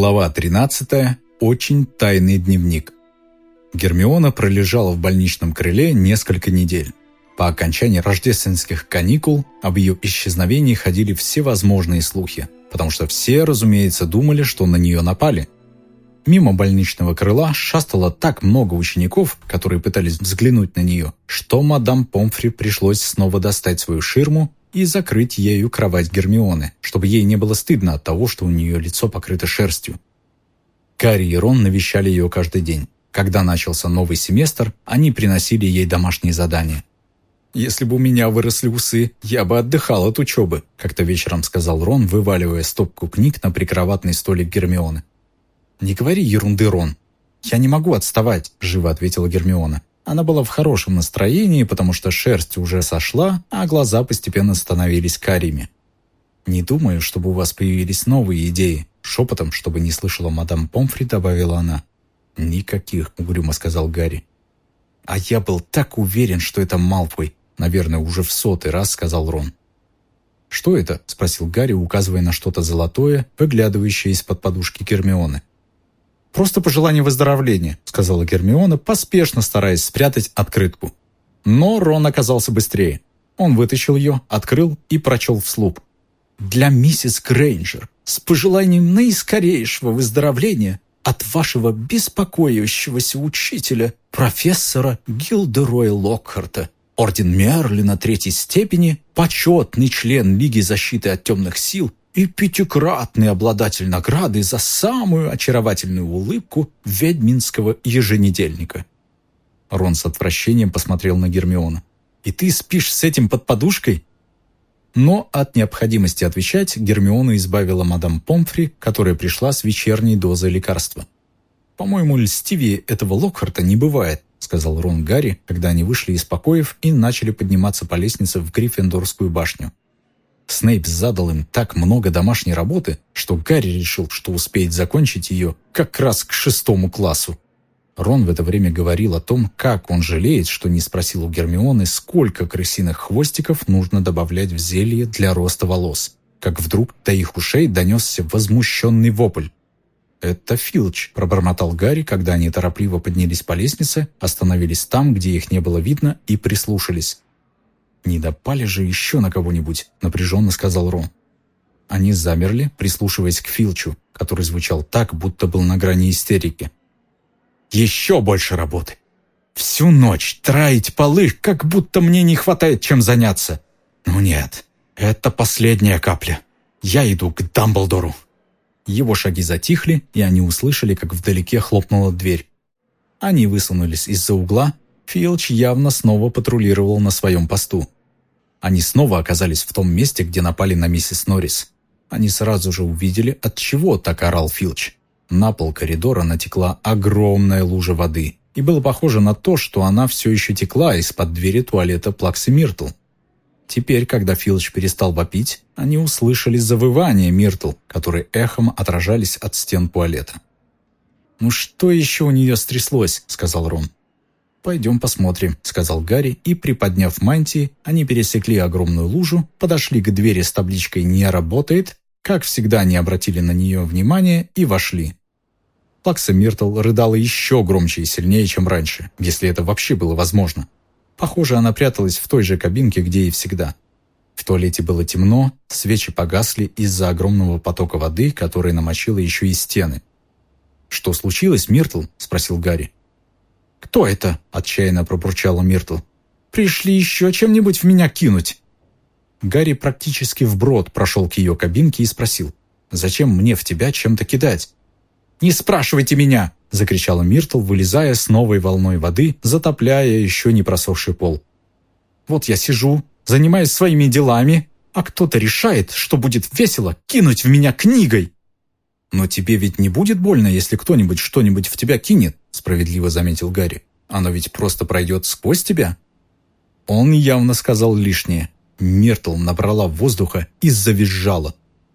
Глава 13. Очень тайный дневник. Гермиона пролежала в больничном крыле несколько недель. По окончании рождественских каникул об ее исчезновении ходили всевозможные слухи, потому что все, разумеется, думали, что на нее напали. Мимо больничного крыла шастало так много учеников, которые пытались взглянуть на нее, что мадам Помфри пришлось снова достать свою ширму и закрыть ею кровать Гермионы, чтобы ей не было стыдно от того, что у нее лицо покрыто шерстью. Карри и Рон навещали ее каждый день. Когда начался новый семестр, они приносили ей домашние задания. «Если бы у меня выросли усы, я бы отдыхал от учебы», как-то вечером сказал Рон, вываливая стопку книг на прикроватный столик Гермионы. «Не говори ерунды, Рон. Я не могу отставать», – живо ответила Гермиона. Она была в хорошем настроении, потому что шерсть уже сошла, а глаза постепенно становились карими. «Не думаю, чтобы у вас появились новые идеи», — шепотом, чтобы не слышала мадам Помфри, добавила она. «Никаких», — угрюмо сказал Гарри. «А я был так уверен, что это Малфой», — наверное, уже в сотый раз сказал Рон. «Что это?» — спросил Гарри, указывая на что-то золотое, выглядывающее из-под подушки Гермионы. «Просто пожелание выздоровления», — сказала Гермиона, поспешно стараясь спрятать открытку. Но Рон оказался быстрее. Он вытащил ее, открыл и прочел вслух. «Для миссис Грейнджер, с пожеланием наискорейшего выздоровления от вашего беспокоящегося учителя, профессора Гилдероя Локхарта, орден Мерлина третьей степени, почетный член Лиги защиты от темных сил и пятикратный обладатель награды за самую очаровательную улыбку ведьминского еженедельника. Рон с отвращением посмотрел на Гермиона. «И ты спишь с этим под подушкой?» Но от необходимости отвечать Гермиона избавила мадам Помфри, которая пришла с вечерней дозой лекарства. «По-моему, льстивее этого Локхарта не бывает», сказал Рон Гарри, когда они вышли из покоев и начали подниматься по лестнице в Гриффиндорскую башню. Снейп задал им так много домашней работы, что Гарри решил, что успеет закончить ее как раз к шестому классу. Рон в это время говорил о том, как он жалеет, что не спросил у Гермионы, сколько крысиных хвостиков нужно добавлять в зелье для роста волос. Как вдруг до их ушей донесся возмущенный вопль. «Это Филч», – пробормотал Гарри, когда они торопливо поднялись по лестнице, остановились там, где их не было видно, и прислушались. «Не допали же еще на кого-нибудь», — напряженно сказал Рон. Они замерли, прислушиваясь к Филчу, который звучал так, будто был на грани истерики. «Еще больше работы! Всю ночь траить полы, как будто мне не хватает чем заняться! Ну нет, это последняя капля. Я иду к Дамблдору!» Его шаги затихли, и они услышали, как вдалеке хлопнула дверь. Они высунулись из-за угла Филч явно снова патрулировал на своем посту. Они снова оказались в том месте, где напали на миссис Норрис. Они сразу же увидели, от чего так орал Филч. На пол коридора натекла огромная лужа воды, и было похоже на то, что она все еще текла из-под двери туалета Плаксы Миртл. Теперь, когда Филч перестал вопить, они услышали завывание Миртл, которые эхом отражались от стен туалета. «Ну что еще у нее стряслось?» — сказал Рон. «Пойдем посмотрим», — сказал Гарри, и, приподняв мантии, они пересекли огромную лужу, подошли к двери с табличкой «Не работает», как всегда не обратили на нее внимания и вошли. Плакса Миртл рыдала еще громче и сильнее, чем раньше, если это вообще было возможно. Похоже, она пряталась в той же кабинке, где и всегда. В туалете было темно, свечи погасли из-за огромного потока воды, который намочила еще и стены. «Что случилось, Миртл?» – спросил Гарри. «Кто это?» – отчаянно пробурчала Миртл. «Пришли еще чем-нибудь в меня кинуть?» Гарри практически вброд прошел к ее кабинке и спросил, «Зачем мне в тебя чем-то кидать?» «Не спрашивайте меня!» – закричала Миртл, вылезая с новой волной воды, затопляя еще не просохший пол. «Вот я сижу, занимаюсь своими делами, а кто-то решает, что будет весело кинуть в меня книгой!» «Но тебе ведь не будет больно, если кто-нибудь что-нибудь в тебя кинет», справедливо заметил Гарри. «Оно ведь просто пройдет сквозь тебя». Он явно сказал лишнее. Миртл набрала воздуха и завизжала.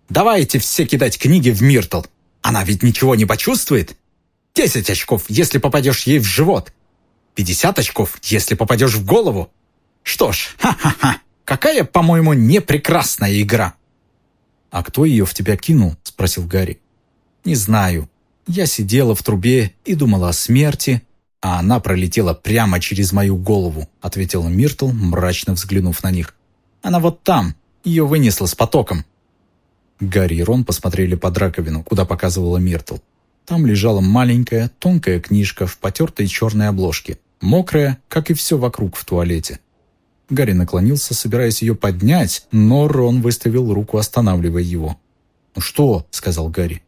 «Давайте все кидать книги в Миртл! Она ведь ничего не почувствует! Десять очков, если попадешь ей в живот! Пятьдесят очков, если попадешь в голову! Что ж, ха-ха-ха! Какая, по-моему, непрекрасная игра!» «А кто ее в тебя кинул?» – спросил Гарри. «Не знаю. Я сидела в трубе и думала о смерти, а она пролетела прямо через мою голову», ответила Миртл, мрачно взглянув на них. «Она вот там. Ее вынесло с потоком». Гарри и Рон посмотрели под раковину, куда показывала Миртл. Там лежала маленькая, тонкая книжка в потертой черной обложке, мокрая, как и все вокруг в туалете. Гарри наклонился, собираясь ее поднять, но Рон выставил руку, останавливая его. «Ну что?» — сказал Гарри.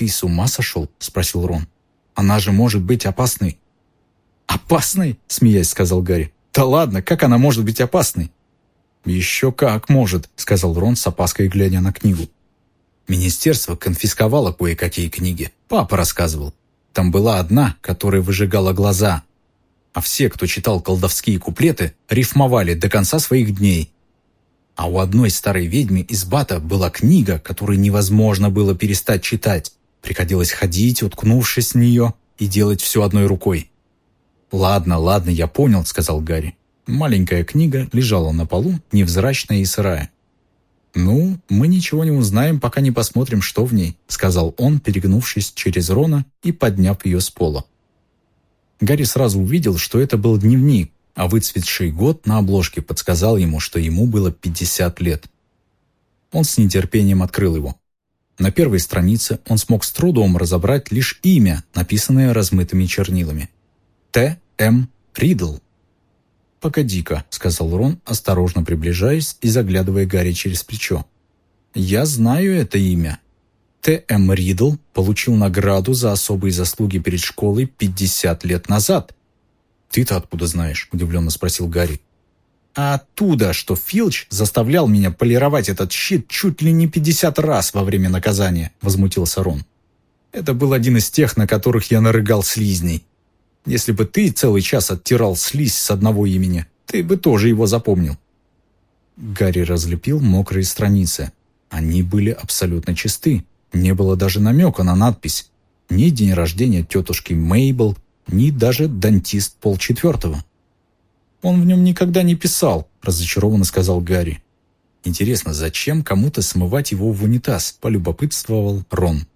«Ты с ума сошел?» — спросил Рон. «Она же может быть опасной». «Опасной?» — смеясь сказал Гарри. «Да ладно, как она может быть опасной?» «Еще как может», — сказал Рон с опаской, глядя на книгу. Министерство конфисковало кое-какие книги. Папа рассказывал. Там была одна, которая выжигала глаза. А все, кто читал колдовские куплеты, рифмовали до конца своих дней. А у одной старой ведьмы из Бата была книга, которую невозможно было перестать читать. Приходилось ходить, уткнувшись в нее, и делать все одной рукой. «Ладно, ладно, я понял», — сказал Гарри. Маленькая книга лежала на полу, невзрачная и сырая. «Ну, мы ничего не узнаем, пока не посмотрим, что в ней», сказал он, перегнувшись через Рона и подняв ее с пола. Гарри сразу увидел, что это был дневник, а выцветший год на обложке подсказал ему, что ему было 50 лет. Он с нетерпением открыл его. На первой странице он смог с трудом разобрать лишь имя, написанное размытыми чернилами. Т. М. Ридл. «Погоди-ка», — сказал Рон, осторожно приближаясь и заглядывая Гарри через плечо. «Я знаю это имя. Т.М. Ридл получил награду за особые заслуги перед школой 50 лет назад». «Ты-то откуда знаешь?» — удивленно спросил Гарри. «А оттуда, что Филч заставлял меня полировать этот щит чуть ли не 50 раз во время наказания», — возмутился Рон. «Это был один из тех, на которых я нарыгал слизней. Если бы ты целый час оттирал слизь с одного имени, ты бы тоже его запомнил». Гарри разлепил мокрые страницы. Они были абсолютно чисты. Не было даже намека на надпись. Ни день рождения тетушки Мейбл, ни даже дантист полчетвертого. «Он в нем никогда не писал», – разочарованно сказал Гарри. «Интересно, зачем кому-то смывать его в унитаз?» – полюбопытствовал Рон.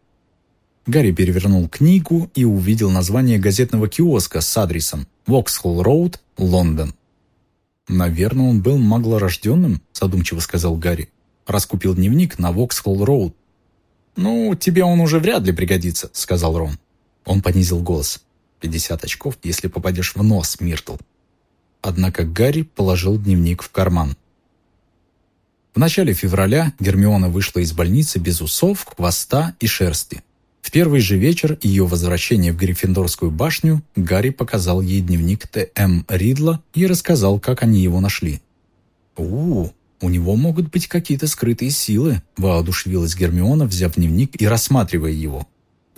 Гарри перевернул книгу и увидел название газетного киоска с адресом «Воксхолл Роуд, Лондон». «Наверное, он был маглорожденным», – задумчиво сказал Гарри. «Раскупил дневник на Воксхолл Роуд». «Ну, тебе он уже вряд ли пригодится», – сказал Рон. Он понизил голос. «Пятьдесят очков, если попадешь в нос, Миртл». Однако Гарри положил дневник в карман. В начале февраля Гермиона вышла из больницы без усов, хвоста и шерсти. В первый же вечер ее возвращения в Гриффиндорскую башню Гарри показал ей дневник Т.М. Ридла и рассказал, как они его нашли. «У, у него могут быть какие-то скрытые силы», – воодушевилась Гермиона, взяв дневник и рассматривая его.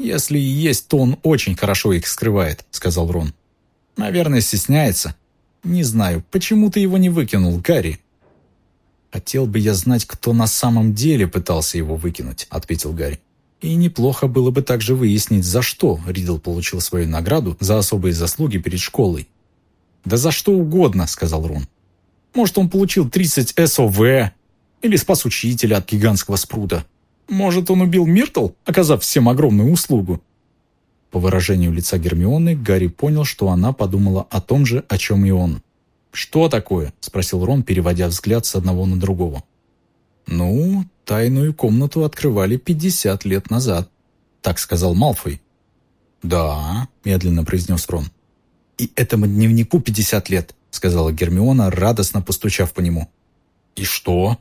«Если и есть, то он очень хорошо их скрывает», – сказал Рон. «Наверное, стесняется. Не знаю, почему ты его не выкинул, Гарри?» «Хотел бы я знать, кто на самом деле пытался его выкинуть», – ответил Гарри. И неплохо было бы также выяснить, за что Ридл получил свою награду за особые заслуги перед школой. «Да за что угодно», — сказал Рон. «Может, он получил 30 СОВ или спас учителя от гигантского спрута. Может, он убил Миртл, оказав всем огромную услугу». По выражению лица Гермионы, Гарри понял, что она подумала о том же, о чем и он. «Что такое?» — спросил Рон, переводя взгляд с одного на другого. «Ну, тайную комнату открывали 50 лет назад», — так сказал Малфой. «Да», — медленно произнес Рон. «И этому дневнику 50 лет», — сказала Гермиона, радостно постучав по нему. «И что?»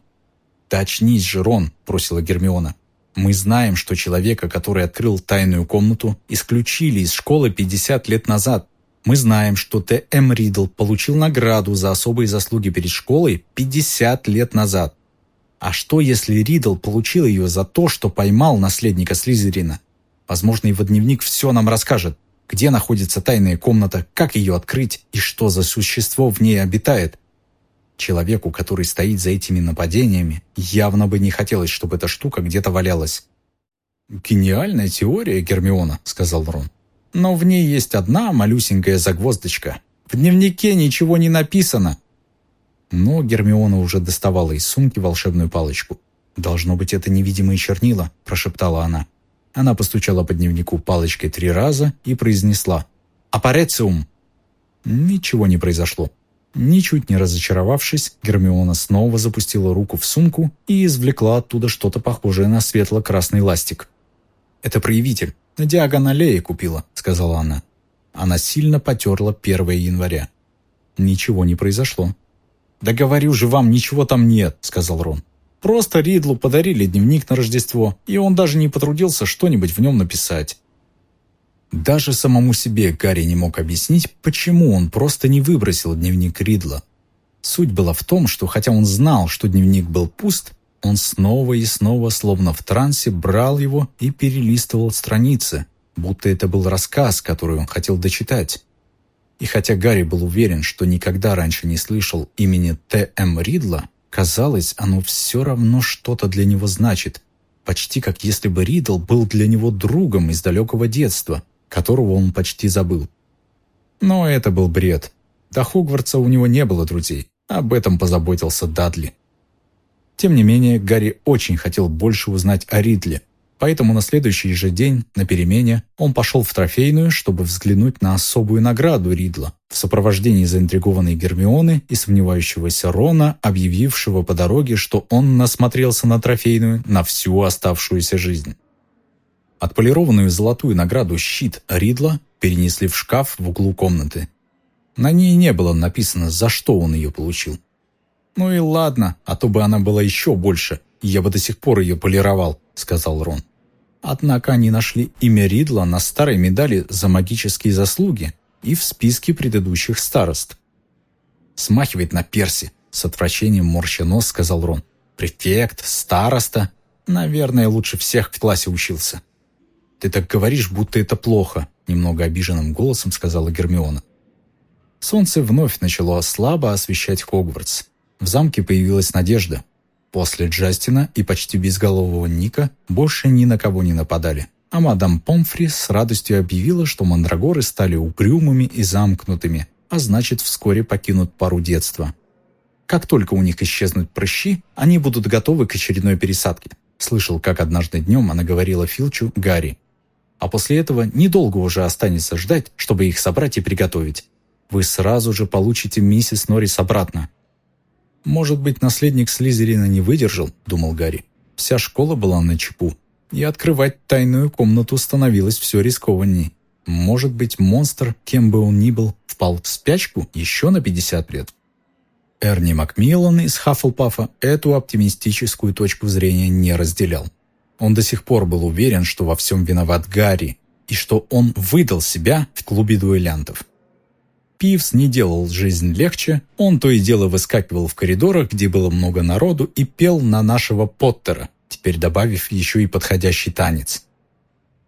«Да очнись же, Рон», — просила Гермиона. «Мы знаем, что человека, который открыл тайную комнату, исключили из школы 50 лет назад. Мы знаем, что Т.М. Ридл получил награду за особые заслуги перед школой 50 лет назад. А что, если Ридл получил ее за то, что поймал наследника Слизерина? Возможно, его дневник все нам расскажет. Где находится тайная комната, как ее открыть и что за существо в ней обитает. Человеку, который стоит за этими нападениями, явно бы не хотелось, чтобы эта штука где-то валялась. «Гениальная теория, Гермиона», — сказал Рон. «Но в ней есть одна малюсенькая загвоздочка. В дневнике ничего не написано, но Гермиона уже доставала из сумки волшебную палочку. «Должно быть, это невидимые чернила», – прошептала она. Она постучала по дневнику палочкой три раза и произнесла «Апарециум!». Ничего не произошло. Ничуть не разочаровавшись, Гермиона снова запустила руку в сумку и извлекла оттуда что-то похожее на светло-красный ластик. «Это проявитель. На диагоналее купила», — сказала она. Она сильно потерла 1 января. Ничего не произошло. «Да говорю же вам, ничего там нет», — сказал Рон. «Просто Ридлу подарили дневник на Рождество, и он даже не потрудился что-нибудь в нем написать. Даже самому себе Гарри не мог объяснить, почему он просто не выбросил дневник Ридла. Суть была в том, что хотя он знал, что дневник был пуст, он снова и снова, словно в трансе, брал его и перелистывал страницы, будто это был рассказ, который он хотел дочитать. И хотя Гарри был уверен, что никогда раньше не слышал имени Т.М. Ридла, казалось, оно все равно что-то для него значит, почти как если бы Ридл был для него другом из далекого детства – которого он почти забыл. Но это был бред. До Хогвартса у него не было друзей. Об этом позаботился Дадли. Тем не менее, Гарри очень хотел больше узнать о Ридле, поэтому на следующий же день, на перемене, он пошел в трофейную, чтобы взглянуть на особую награду Ридла в сопровождении заинтригованной Гермионы и сомневающегося Рона, объявившего по дороге, что он насмотрелся на трофейную на всю оставшуюся жизнь. Отполированную золотую награду щит Ридла перенесли в шкаф в углу комнаты. На ней не было написано, за что он ее получил. «Ну и ладно, а то бы она была еще больше, я бы до сих пор ее полировал», — сказал Рон. Однако они нашли имя Ридла на старой медали за магические заслуги и в списке предыдущих старост. «Смахивает на Перси», — с отвращением морща нос сказал Рон. «Префект, староста. Наверное, лучше всех в классе учился». «Ты так говоришь, будто это плохо», — немного обиженным голосом сказала Гермиона. Солнце вновь начало слабо освещать Хогвартс. В замке появилась надежда. После Джастина и почти безголового Ника больше ни на кого не нападали. А мадам Помфри с радостью объявила, что мандрагоры стали упрямыми и замкнутыми, а значит, вскоре покинут пару детства. Как только у них исчезнут прыщи, они будут готовы к очередной пересадке. Слышал, как однажды днем она говорила Филчу Гарри, а после этого недолго уже останется ждать, чтобы их собрать и приготовить. Вы сразу же получите миссис Норрис обратно. «Может быть, наследник Слизерина не выдержал?» – думал Гарри. Вся школа была на чепу, и открывать тайную комнату становилось все рискованней. Может быть, монстр, кем бы он ни был, впал в спячку еще на 50 лет. Эрни Макмиллан из Хаффлпафа эту оптимистическую точку зрения не разделял. Он до сих пор был уверен, что во всем виноват Гарри, и что он выдал себя в клубе дуэлянтов. Пивс не делал жизнь легче, он то и дело выскакивал в коридорах, где было много народу, и пел на нашего Поттера, теперь добавив еще и подходящий танец.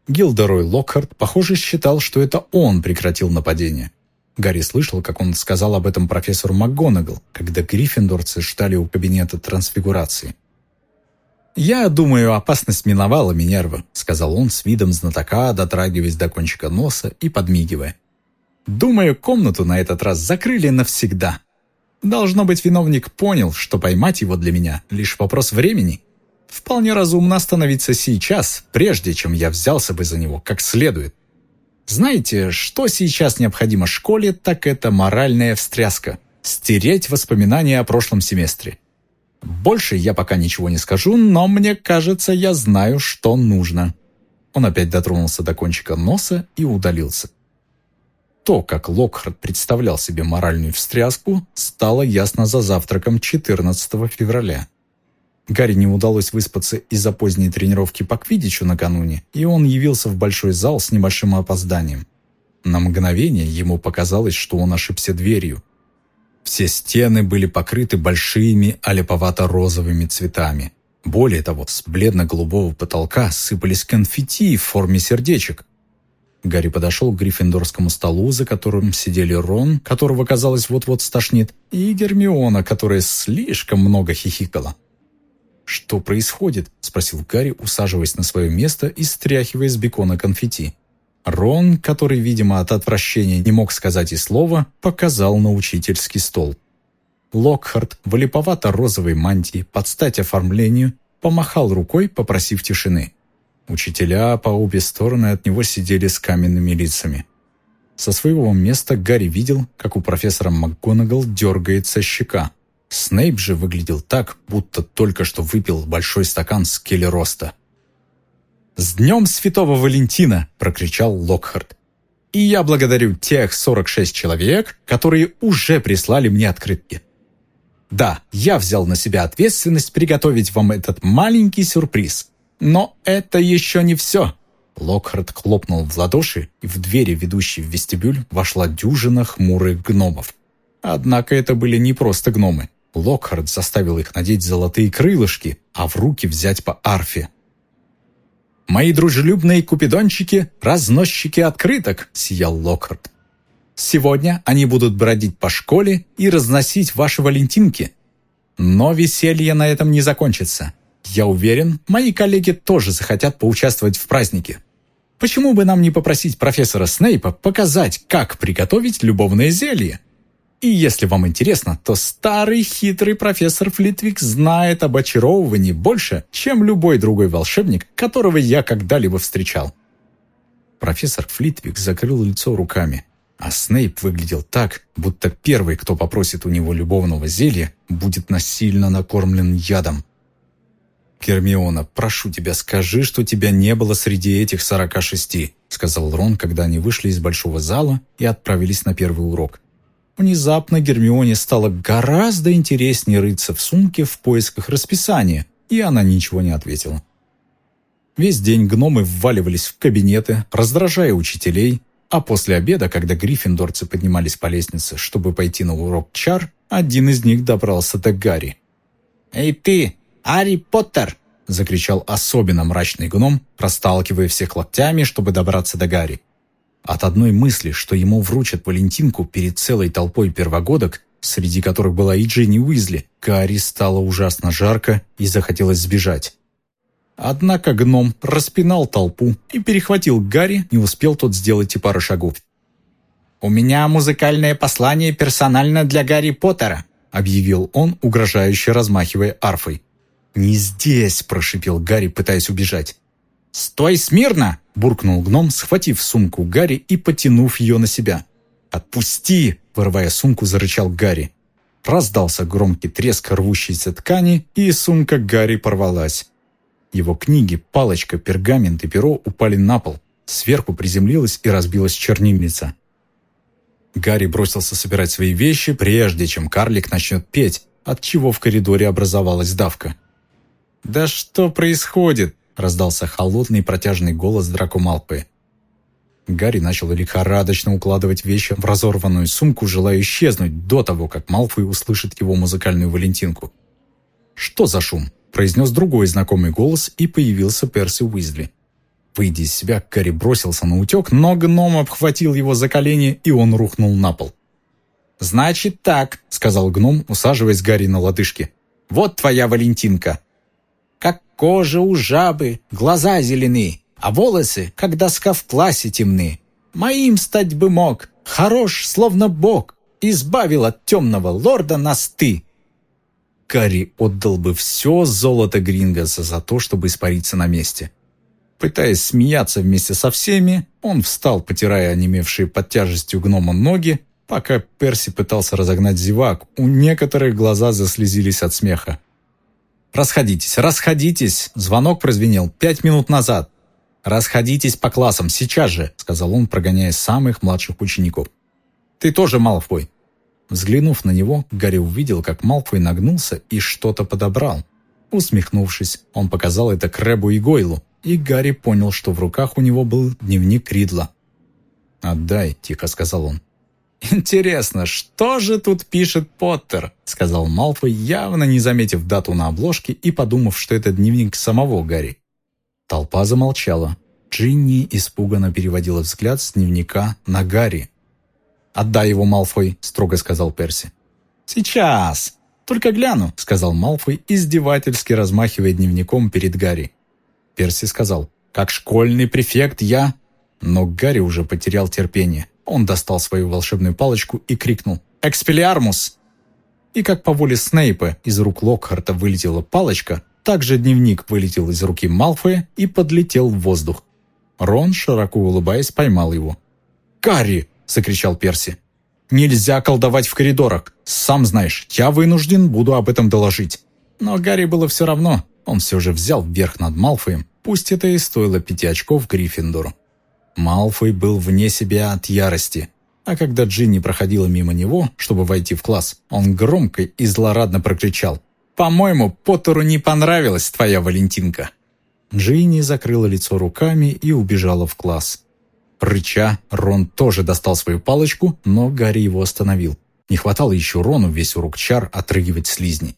Гилдерой Локхарт, похоже, считал, что это он прекратил нападение. Гарри слышал, как он сказал об этом профессору МакГонагал, когда гриффиндорцы ждали у кабинета трансфигурации. «Я думаю, опасность миновала Минерва», — сказал он с видом знатока, дотрагиваясь до кончика носа и подмигивая. «Думаю, комнату на этот раз закрыли навсегда. Должно быть, виновник понял, что поймать его для меня — лишь вопрос времени. Вполне разумно остановиться сейчас, прежде чем я взялся бы за него как следует. Знаете, что сейчас необходимо школе, так это моральная встряска. Стереть воспоминания о прошлом семестре. Больше я пока ничего не скажу, но мне кажется, я знаю, что нужно». Он опять дотронулся до кончика носа и удалился. То, как Локхард представлял себе моральную встряску, стало ясно за завтраком 14 февраля. Гарри не удалось выспаться из-за поздней тренировки по квиддичу накануне, и он явился в большой зал с небольшим опозданием. На мгновение ему показалось, что он ошибся дверью, все стены были покрыты большими олеповато-розовыми цветами. Более того, с бледно-голубого потолка сыпались конфетти в форме сердечек. Гарри подошел к гриффиндорскому столу, за которым сидели Рон, которого, казалось, вот-вот стошнит, и Гермиона, которая слишком много хихикала. «Что происходит?» – спросил Гарри, усаживаясь на свое место и стряхивая с бекона конфетти. Рон, который, видимо, от отвращения не мог сказать и слова, показал на учительский стол. Локхард в липовато-розовой мантии под стать оформлению помахал рукой, попросив тишины. Учителя по обе стороны от него сидели с каменными лицами. Со своего места Гарри видел, как у профессора МакГонагал дергается щека. Снейп же выглядел так, будто только что выпил большой стакан скелероста. «С днем Святого Валентина!» – прокричал Локхард. «И я благодарю тех 46 человек, которые уже прислали мне открытки. Да, я взял на себя ответственность приготовить вам этот маленький сюрприз. Но это еще не все!» Локхард хлопнул в ладоши, и в двери, ведущей в вестибюль, вошла дюжина хмурых гномов. Однако это были не просто гномы. Локхард заставил их надеть золотые крылышки, а в руки взять по арфе. «Мои дружелюбные купидончики – разносчики открыток», – сиял Локхард. «Сегодня они будут бродить по школе и разносить ваши валентинки. Но веселье на этом не закончится. Я уверен, мои коллеги тоже захотят поучаствовать в празднике. Почему бы нам не попросить профессора Снейпа показать, как приготовить любовное зелье?» И если вам интересно, то старый хитрый профессор Флитвик знает об очаровывании больше, чем любой другой волшебник, которого я когда-либо встречал. Профессор Флитвик закрыл лицо руками, а Снейп выглядел так, будто первый, кто попросит у него любовного зелья, будет насильно накормлен ядом. «Гермиона, прошу тебя, скажи, что тебя не было среди этих сорока шести», сказал Рон, когда они вышли из большого зала и отправились на первый урок. Внезапно Гермионе стало гораздо интереснее рыться в сумке в поисках расписания, и она ничего не ответила. Весь день гномы вваливались в кабинеты, раздражая учителей, а после обеда, когда гриффиндорцы поднимались по лестнице, чтобы пойти на урок чар, один из них добрался до Гарри. «Эй ты, Гарри Поттер!» – закричал особенно мрачный гном, просталкивая всех локтями, чтобы добраться до Гарри. От одной мысли, что ему вручат Валентинку перед целой толпой первогодок, среди которых была и Дженни Уизли, Гарри стало ужасно жарко и захотелось сбежать. Однако гном распинал толпу и перехватил Гарри, не успел тот сделать и пару шагов. «У меня музыкальное послание персонально для Гарри Поттера», объявил он, угрожающе размахивая арфой. «Не здесь!» – прошипел Гарри, пытаясь убежать. «Стой смирно!» – буркнул гном, схватив сумку Гарри и потянув ее на себя. «Отпусти!» – вырывая сумку, зарычал Гарри. Раздался громкий треск рвущейся ткани, и сумка Гарри порвалась. Его книги, палочка, пергамент и перо упали на пол. Сверху приземлилась и разбилась чернильница. Гарри бросился собирать свои вещи, прежде чем карлик начнет петь, от чего в коридоре образовалась давка. «Да что происходит?» Раздался холодный протяжный голос Драко Малпы. Гарри начал лихорадочно укладывать вещи в разорванную сумку, желая исчезнуть до того, как Малфой услышит его музыкальную валентинку. «Что за шум?» – произнес другой знакомый голос, и появился Перси Уизли. Выйдя из себя, Гарри бросился на утек, но гном обхватил его за колени, и он рухнул на пол. «Значит так», — сказал гном, усаживаясь Гарри на лодыжки. «Вот твоя Валентинка. Кожа у жабы, глаза зелены, а волосы, как доска в классе темны. Моим стать бы мог, хорош, словно бог, избавил от темного лорда нас ты». Карри отдал бы все золото Грингоса за то, чтобы испариться на месте. Пытаясь смеяться вместе со всеми, он встал, потирая онемевшие под тяжестью гнома ноги, пока Перси пытался разогнать зевак. У некоторых глаза заслезились от смеха. «Расходитесь, расходитесь!» Звонок прозвенел пять минут назад. «Расходитесь по классам, сейчас же!» сказал он, прогоняя самых младших учеников. «Ты тоже, Малфой!» Взглянув на него, Гарри увидел, как Малфой нагнулся и что-то подобрал. Усмехнувшись, он показал это Крэбу и Гойлу, и Гарри понял, что в руках у него был дневник Ридла. «Отдай», — тихо сказал он. «Интересно, что же тут пишет Поттер?» — сказал Малфой, явно не заметив дату на обложке и подумав, что это дневник самого Гарри. Толпа замолчала. Джинни испуганно переводила взгляд с дневника на Гарри. «Отдай его, Малфой», — строго сказал Перси. «Сейчас! Только гляну», — сказал Малфой, издевательски размахивая дневником перед Гарри. Перси сказал, «Как школьный префект я...» Но Гарри уже потерял терпение. Он достал свою волшебную палочку и крикнул «Экспелиармус!». И как по воле Снейпа из рук Локхарта вылетела палочка, Также дневник вылетел из руки Малфоя и подлетел в воздух. Рон, широко улыбаясь, поймал его. «Гарри!» – закричал Перси. «Нельзя колдовать в коридорах. Сам знаешь, я вынужден буду об этом доложить». Но Гарри было все равно. Он все же взял вверх над Малфоем, пусть это и стоило пяти очков Гриффиндору. Малфой был вне себя от ярости. А когда Джинни проходила мимо него, чтобы войти в класс, он громко и злорадно прокричал «По-моему, Поттеру не понравилась твоя Валентинка». Джинни закрыла лицо руками и убежала в класс. Рыча, Рон тоже достал свою палочку, но Гарри его остановил. Не хватало еще Рону весь урок чар отрыгивать слизни.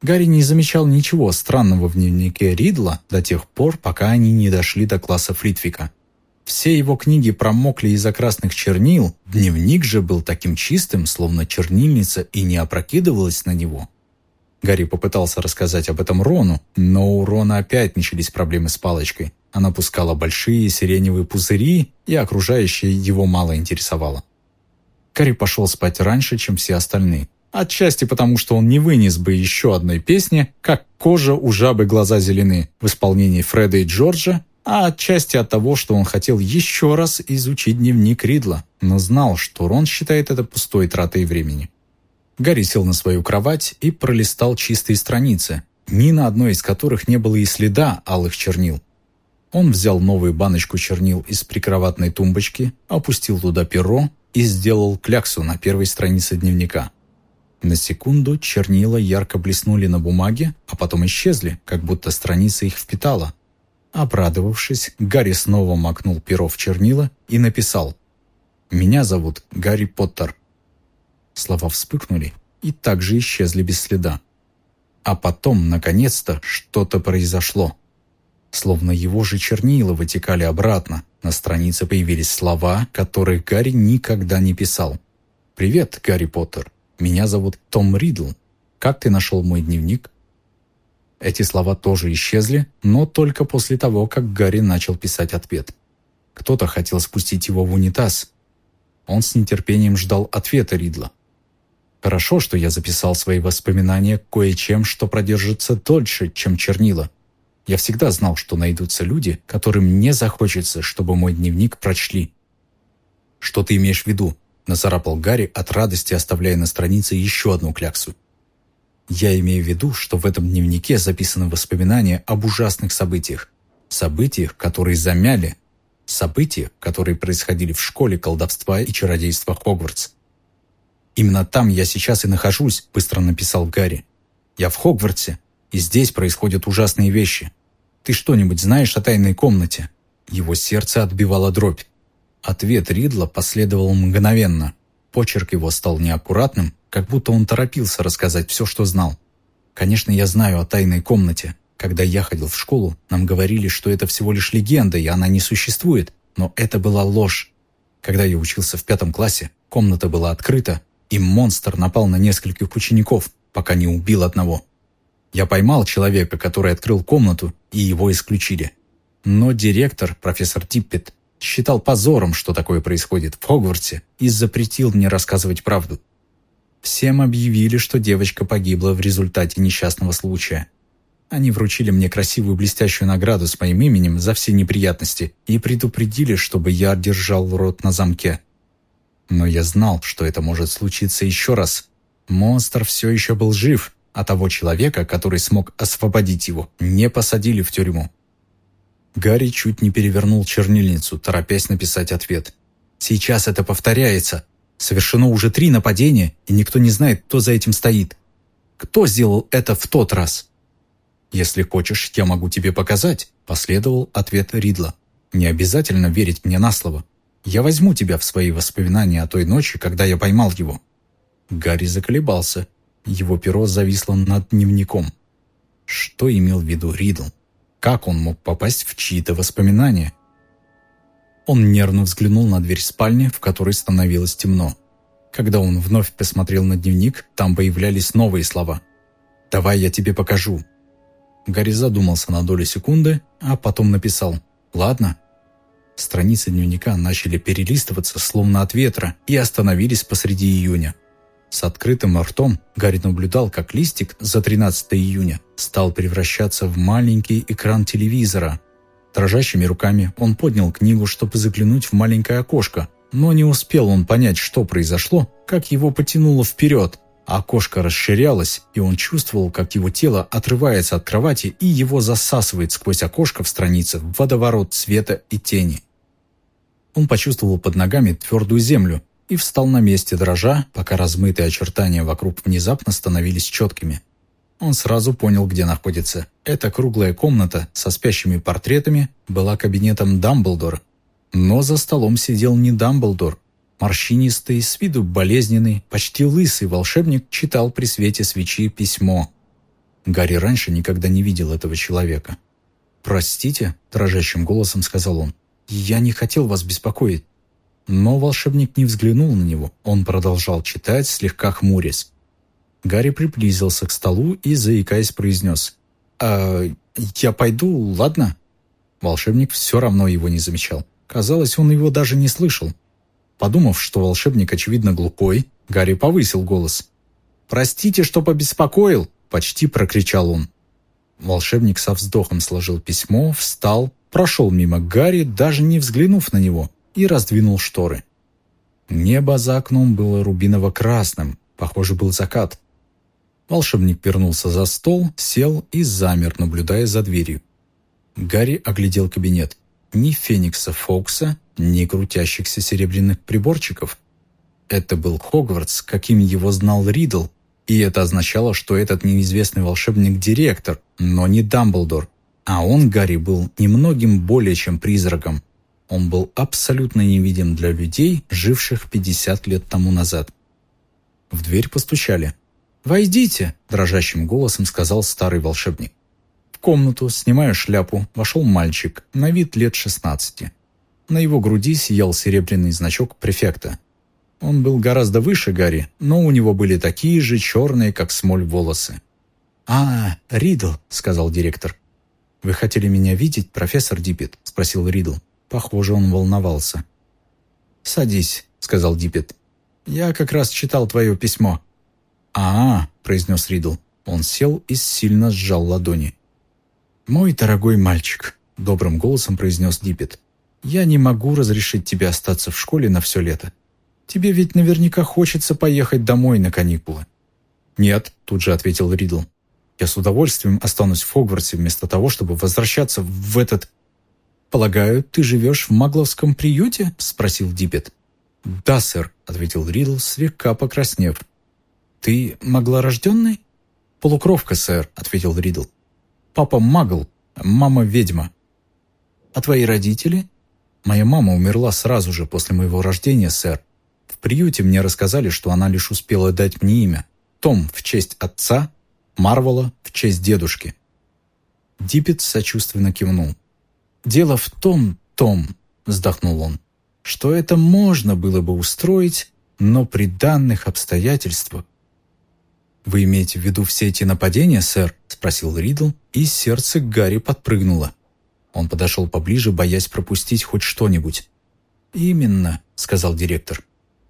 Гарри не замечал ничего странного в дневнике Ридла до тех пор, пока они не дошли до класса Флитвика. Все его книги промокли из-за красных чернил, дневник же был таким чистым, словно чернильница и не опрокидывалась на него. Гарри попытался рассказать об этом Рону, но у Рона опять начались проблемы с палочкой. Она пускала большие сиреневые пузыри, и окружающее его мало интересовало. Гарри пошел спать раньше, чем все остальные. Отчасти потому, что он не вынес бы еще одной песни, как «Кожа у жабы глаза зелены» в исполнении Фреда и Джорджа, а отчасти от того, что он хотел еще раз изучить дневник Ридла, но знал, что Рон считает это пустой тратой времени. Гарри сел на свою кровать и пролистал чистые страницы, ни на одной из которых не было и следа алых чернил. Он взял новую баночку чернил из прикроватной тумбочки, опустил туда перо и сделал кляксу на первой странице дневника. На секунду чернила ярко блеснули на бумаге, а потом исчезли, как будто страница их впитала. Обрадовавшись, Гарри снова макнул перо в чернила и написал «Меня зовут Гарри Поттер. Слова вспыхнули и также исчезли без следа. А потом, наконец-то, что-то произошло. Словно его же чернила вытекали обратно. На странице появились слова, которые Гарри никогда не писал. «Привет, Гарри Поттер. Меня зовут Том Ридл. Как ты нашел мой дневник?» Эти слова тоже исчезли, но только после того, как Гарри начал писать ответ. Кто-то хотел спустить его в унитаз. Он с нетерпением ждал ответа Ридла. Хорошо, что я записал свои воспоминания кое-чем, что продержится дольше, чем чернила. Я всегда знал, что найдутся люди, которым не захочется, чтобы мой дневник прочли. «Что ты имеешь в виду?» – нацарапал Гарри от радости, оставляя на странице еще одну кляксу. «Я имею в виду, что в этом дневнике записаны воспоминания об ужасных событиях. Событиях, которые замяли. Событиях, которые происходили в школе колдовства и чародейства Хогвартс. «Именно там я сейчас и нахожусь», — быстро написал Гарри. «Я в Хогвартсе, и здесь происходят ужасные вещи. Ты что-нибудь знаешь о тайной комнате?» Его сердце отбивало дробь. Ответ Ридла последовал мгновенно. Почерк его стал неаккуратным, как будто он торопился рассказать все, что знал. «Конечно, я знаю о тайной комнате. Когда я ходил в школу, нам говорили, что это всего лишь легенда, и она не существует. Но это была ложь. Когда я учился в пятом классе, комната была открыта, и монстр напал на нескольких учеников, пока не убил одного. Я поймал человека, который открыл комнату, и его исключили. Но директор, профессор Типпет, считал позором, что такое происходит в Хогвартсе, и запретил мне рассказывать правду. Всем объявили, что девочка погибла в результате несчастного случая. Они вручили мне красивую блестящую награду с моим именем за все неприятности и предупредили, чтобы я держал рот на замке. Но я знал, что это может случиться еще раз. Монстр все еще был жив, а того человека, который смог освободить его, не посадили в тюрьму. Гарри чуть не перевернул чернильницу, торопясь написать ответ. «Сейчас это повторяется. Совершено уже три нападения, и никто не знает, кто за этим стоит. Кто сделал это в тот раз?» «Если хочешь, я могу тебе показать», – последовал ответ Ридла. «Не обязательно верить мне на слово. Я возьму тебя в свои воспоминания о той ночи, когда я поймал его». Гарри заколебался. Его перо зависло над дневником. Что имел в виду Ридл? Как он мог попасть в чьи-то воспоминания? Он нервно взглянул на дверь спальни, в которой становилось темно. Когда он вновь посмотрел на дневник, там появлялись новые слова. «Давай я тебе покажу». Гарри задумался на долю секунды, а потом написал «Ладно, Страницы дневника начали перелистываться, словно от ветра, и остановились посреди июня. С открытым ртом Гарри наблюдал, как листик за 13 июня стал превращаться в маленький экран телевизора. Дрожащими руками он поднял книгу, чтобы заглянуть в маленькое окошко, но не успел он понять, что произошло, как его потянуло вперед. Окошко расширялось, и он чувствовал, как его тело отрывается от кровати и его засасывает сквозь окошко в странице в водоворот света и тени. Он почувствовал под ногами твердую землю и встал на месте, дрожа, пока размытые очертания вокруг внезапно становились четкими. Он сразу понял, где находится. Эта круглая комната со спящими портретами была кабинетом Дамблдора. Но за столом сидел не Дамблдор. Морщинистый, с виду болезненный, почти лысый волшебник читал при свете свечи письмо. Гарри раньше никогда не видел этого человека. «Простите», – дрожащим голосом сказал он, – «я не хотел вас беспокоить». Но волшебник не взглянул на него, он продолжал читать, слегка хмурясь. Гарри приблизился к столу и, заикаясь, произнес «А я пойду, ладно?» Волшебник все равно его не замечал. Казалось, он его даже не слышал. Подумав, что волшебник, очевидно, глупой, Гарри повысил голос. «Простите, что побеспокоил!» – почти прокричал он. Волшебник со вздохом сложил письмо, встал, прошел мимо Гарри, даже не взглянув на него, и раздвинул шторы. Небо за окном было рубиново-красным, похоже, был закат. Волшебник вернулся за стол, сел и замер, наблюдая за дверью. Гарри оглядел кабинет. Ни Феникса Фокса, ни крутящихся серебряных приборчиков. Это был Хогвартс, каким его знал Ридл, и это означало, что этот неизвестный волшебник – директор, но не Дамблдор. А он, Гарри, был немногим более чем призраком. Он был абсолютно невидим для людей, живших 50 лет тому назад. В дверь постучали. «Войдите!» – дрожащим голосом сказал старый волшебник. В комнату, снимая шляпу, вошел мальчик, на вид лет 16. На его груди сиял серебряный значок префекта. Он был гораздо выше Гарри, но у него были такие же черные, как смоль, волосы. «А, Ридл», — сказал директор. «Вы хотели меня видеть, профессор Диппет?» — спросил Ридл. Похоже, он волновался. «Садись», — сказал Диппет. «Я как раз читал твое письмо». «А-а», — произнес Ридл. Он сел и сильно сжал ладони. «Мой дорогой мальчик», — добрым голосом произнес Диппет, «я не могу разрешить тебе остаться в школе на все лето. Тебе ведь наверняка хочется поехать домой на каникулы». «Нет», — тут же ответил Ридл. «Я с удовольствием останусь в Хогвартсе вместо того, чтобы возвращаться в этот...» «Полагаю, ты живешь в магловском приюте?» — спросил Диппет. «Да, сэр», — ответил Ридл, слегка покраснев. «Ты маглорожденный?» «Полукровка, сэр», — ответил Ридл. Папа магл, мама ведьма. А твои родители? Моя мама умерла сразу же после моего рождения, сэр. В приюте мне рассказали, что она лишь успела дать мне имя. Том в честь отца, Марвела в честь дедушки. Диппет сочувственно кивнул. «Дело в том, Том», — вздохнул он, «что это можно было бы устроить, но при данных обстоятельствах «Вы имеете в виду все эти нападения, сэр?» – спросил Ридл, и сердце Гарри подпрыгнуло. Он подошел поближе, боясь пропустить хоть что-нибудь. «Именно», – сказал директор.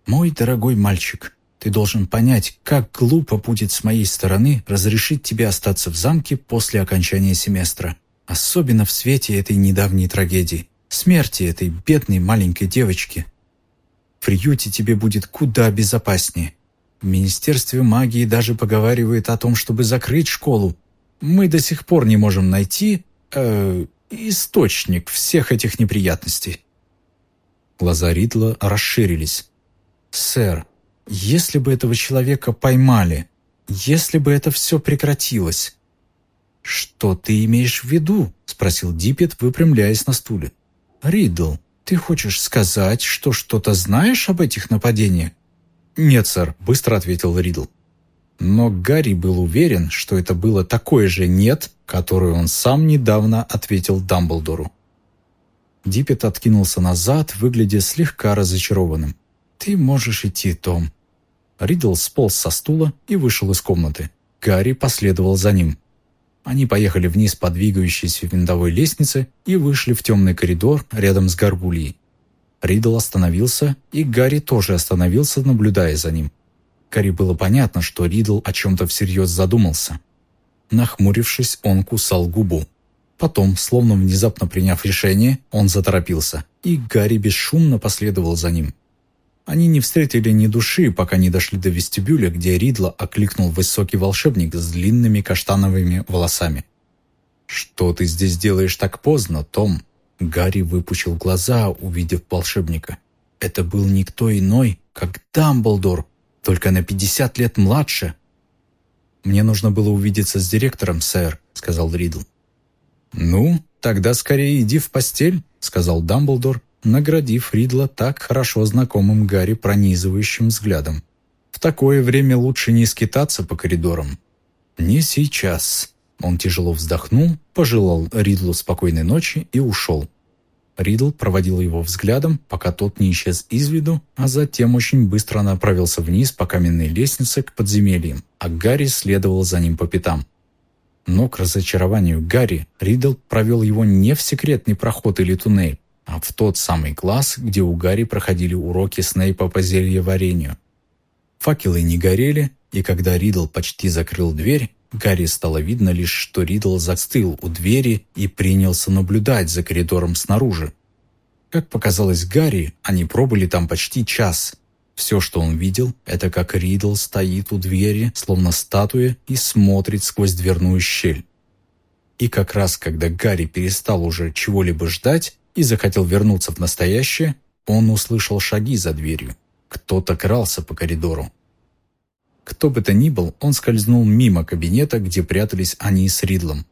«Мой дорогой мальчик, ты должен понять, как глупо будет с моей стороны разрешить тебе остаться в замке после окончания семестра, особенно в свете этой недавней трагедии, смерти этой бедной маленькой девочки. В приюте тебе будет куда безопаснее. В Министерстве магии даже поговаривают о том, чтобы закрыть школу. Мы до сих пор не можем найти э, источник всех этих неприятностей». Глаза Ридла расширились. «Сэр, если бы этого человека поймали, если бы это все прекратилось...» «Что ты имеешь в виду?» — спросил Диппет, выпрямляясь на стуле. «Ридл, ты хочешь сказать, что что-то знаешь об этих нападениях?» «Нет, сэр», — быстро ответил Ридл. Но Гарри был уверен, что это было такое же «нет», которое он сам недавно ответил Дамблдору. Диппет откинулся назад, выглядя слегка разочарованным. «Ты можешь идти, Том». Ридл сполз со стула и вышел из комнаты. Гарри последовал за ним. Они поехали вниз по двигающейся винтовой лестнице и вышли в темный коридор рядом с горгульей. Ридл остановился, и Гарри тоже остановился, наблюдая за ним. Кари было понятно, что Ридл о чем-то всерьез задумался. Нахмурившись, он кусал губу. Потом, словно внезапно приняв решение, он заторопился, и Гарри бесшумно последовал за ним. Они не встретили ни души, пока не дошли до вестибюля, где Ридла окликнул высокий волшебник с длинными каштановыми волосами. «Что ты здесь делаешь так поздно, Том?» Гарри выпучил глаза, увидев волшебника. Это был никто иной, как Дамблдор, только на пятьдесят лет младше. «Мне нужно было увидеться с директором, сэр», — сказал Ридл. «Ну, тогда скорее иди в постель», — сказал Дамблдор, наградив Ридла так хорошо знакомым Гарри пронизывающим взглядом. «В такое время лучше не скитаться по коридорам». «Не сейчас», он тяжело вздохнул, пожелал Ридлу спокойной ночи и ушел. Ридл проводил его взглядом, пока тот не исчез из виду, а затем очень быстро направился вниз по каменной лестнице к подземельям, а Гарри следовал за ним по пятам. Но к разочарованию Гарри Ридл провел его не в секретный проход или туннель, в тот самый класс, где у Гарри проходили уроки Снейпа по зельеварению. Факелы не горели, и когда Ридл почти закрыл дверь, Гарри стало видно лишь, что Ридл застыл у двери и принялся наблюдать за коридором снаружи. Как показалось Гарри, они пробыли там почти час. Все, что он видел, это как Ридл стоит у двери, словно статуя, и смотрит сквозь дверную щель. И как раз, когда Гарри перестал уже чего-либо ждать и захотел вернуться в настоящее, он услышал шаги за дверью. Кто-то крался по коридору. Кто бы то ни был, он скользнул мимо кабинета, где прятались они с Ридлом.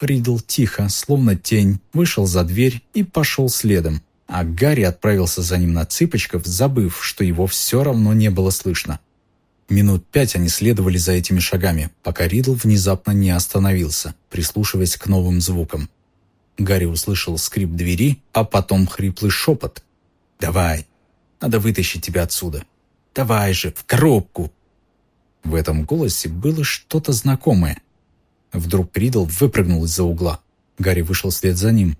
Ридл тихо, словно тень, вышел за дверь и пошел следом, а Гарри отправился за ним на цыпочках, забыв, что его все равно не было слышно. Минут пять они следовали за этими шагами, пока Ридл внезапно не остановился, прислушиваясь к новым звукам. Гарри услышал скрип двери, а потом хриплый шепот. «Давай, надо вытащить тебя отсюда. Давай же, в коробку!» В этом голосе было что-то знакомое. Вдруг Ридл выпрыгнул из-за угла. Гарри вышел вслед за ним.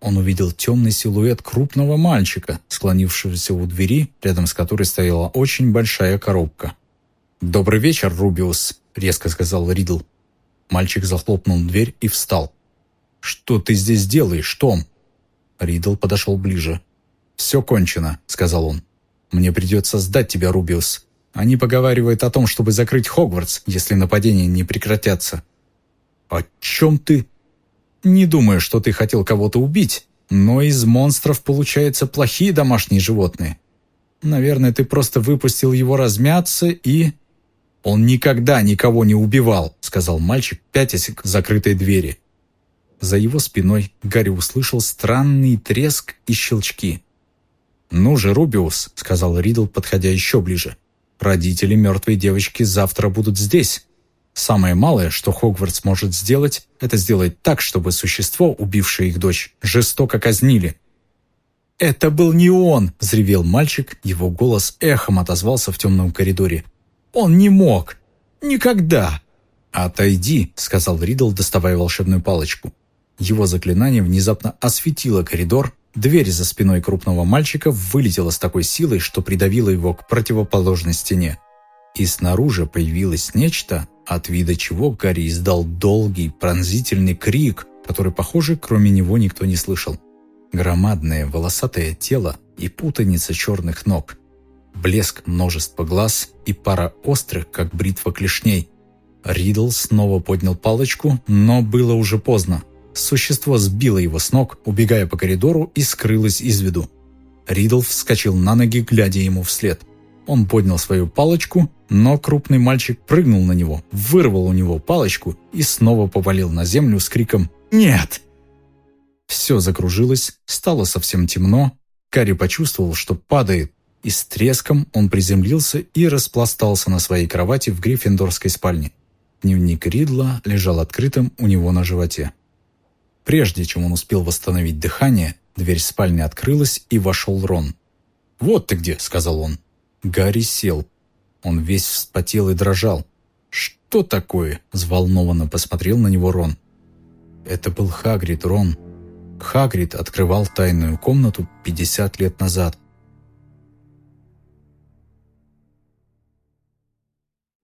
Он увидел темный силуэт крупного мальчика, склонившегося у двери, рядом с которой стояла очень большая коробка. «Добрый вечер, Рубиус», — резко сказал Ридл. Мальчик захлопнул дверь и встал. «Что ты здесь делаешь, Том?» Ридл подошел ближе. «Все кончено», — сказал он. «Мне придется сдать тебя, Рубиус. Они поговаривают о том, чтобы закрыть Хогвартс, если нападения не прекратятся. О чем ты? Не думаю, что ты хотел кого-то убить, но из монстров получаются плохие домашние животные. Наверное, ты просто выпустил его размяться и... «Он никогда никого не убивал», — сказал мальчик, пятясь к закрытой двери. За его спиной Гарри услышал странный треск и щелчки. «Ну же, Рубиус», — сказал Ридл, подходя еще ближе. Родители мертвой девочки завтра будут здесь. Самое малое, что Хогвартс может сделать, это сделать так, чтобы существо, убившее их дочь, жестоко казнили. «Это был не он!» – взревел мальчик, его голос эхом отозвался в темном коридоре. «Он не мог! Никогда!» «Отойди!» – сказал Ридл, доставая волшебную палочку. Его заклинание внезапно осветило коридор, Дверь за спиной крупного мальчика вылетела с такой силой, что придавила его к противоположной стене. И снаружи появилось нечто, от вида чего Гарри издал долгий, пронзительный крик, который, похоже, кроме него никто не слышал. Громадное волосатое тело и путаница черных ног. Блеск множества глаз и пара острых, как бритва клешней. Ридл снова поднял палочку, но было уже поздно. Существо сбило его с ног, убегая по коридору и скрылось из виду. Ридл вскочил на ноги, глядя ему вслед. Он поднял свою палочку, но крупный мальчик прыгнул на него, вырвал у него палочку и снова повалил на землю с криком «Нет!». Все закружилось, стало совсем темно. Карри почувствовал, что падает, и с треском он приземлился и распластался на своей кровати в гриффиндорской спальне. Дневник Ридла лежал открытым у него на животе. Прежде чем он успел восстановить дыхание, дверь спальни открылась, и вошел Рон. «Вот ты где», — сказал он. Гарри сел. Он весь вспотел и дрожал. «Что такое?» — взволнованно посмотрел на него Рон. Это был Хагрид, Рон. Хагрид открывал тайную комнату 50 лет назад.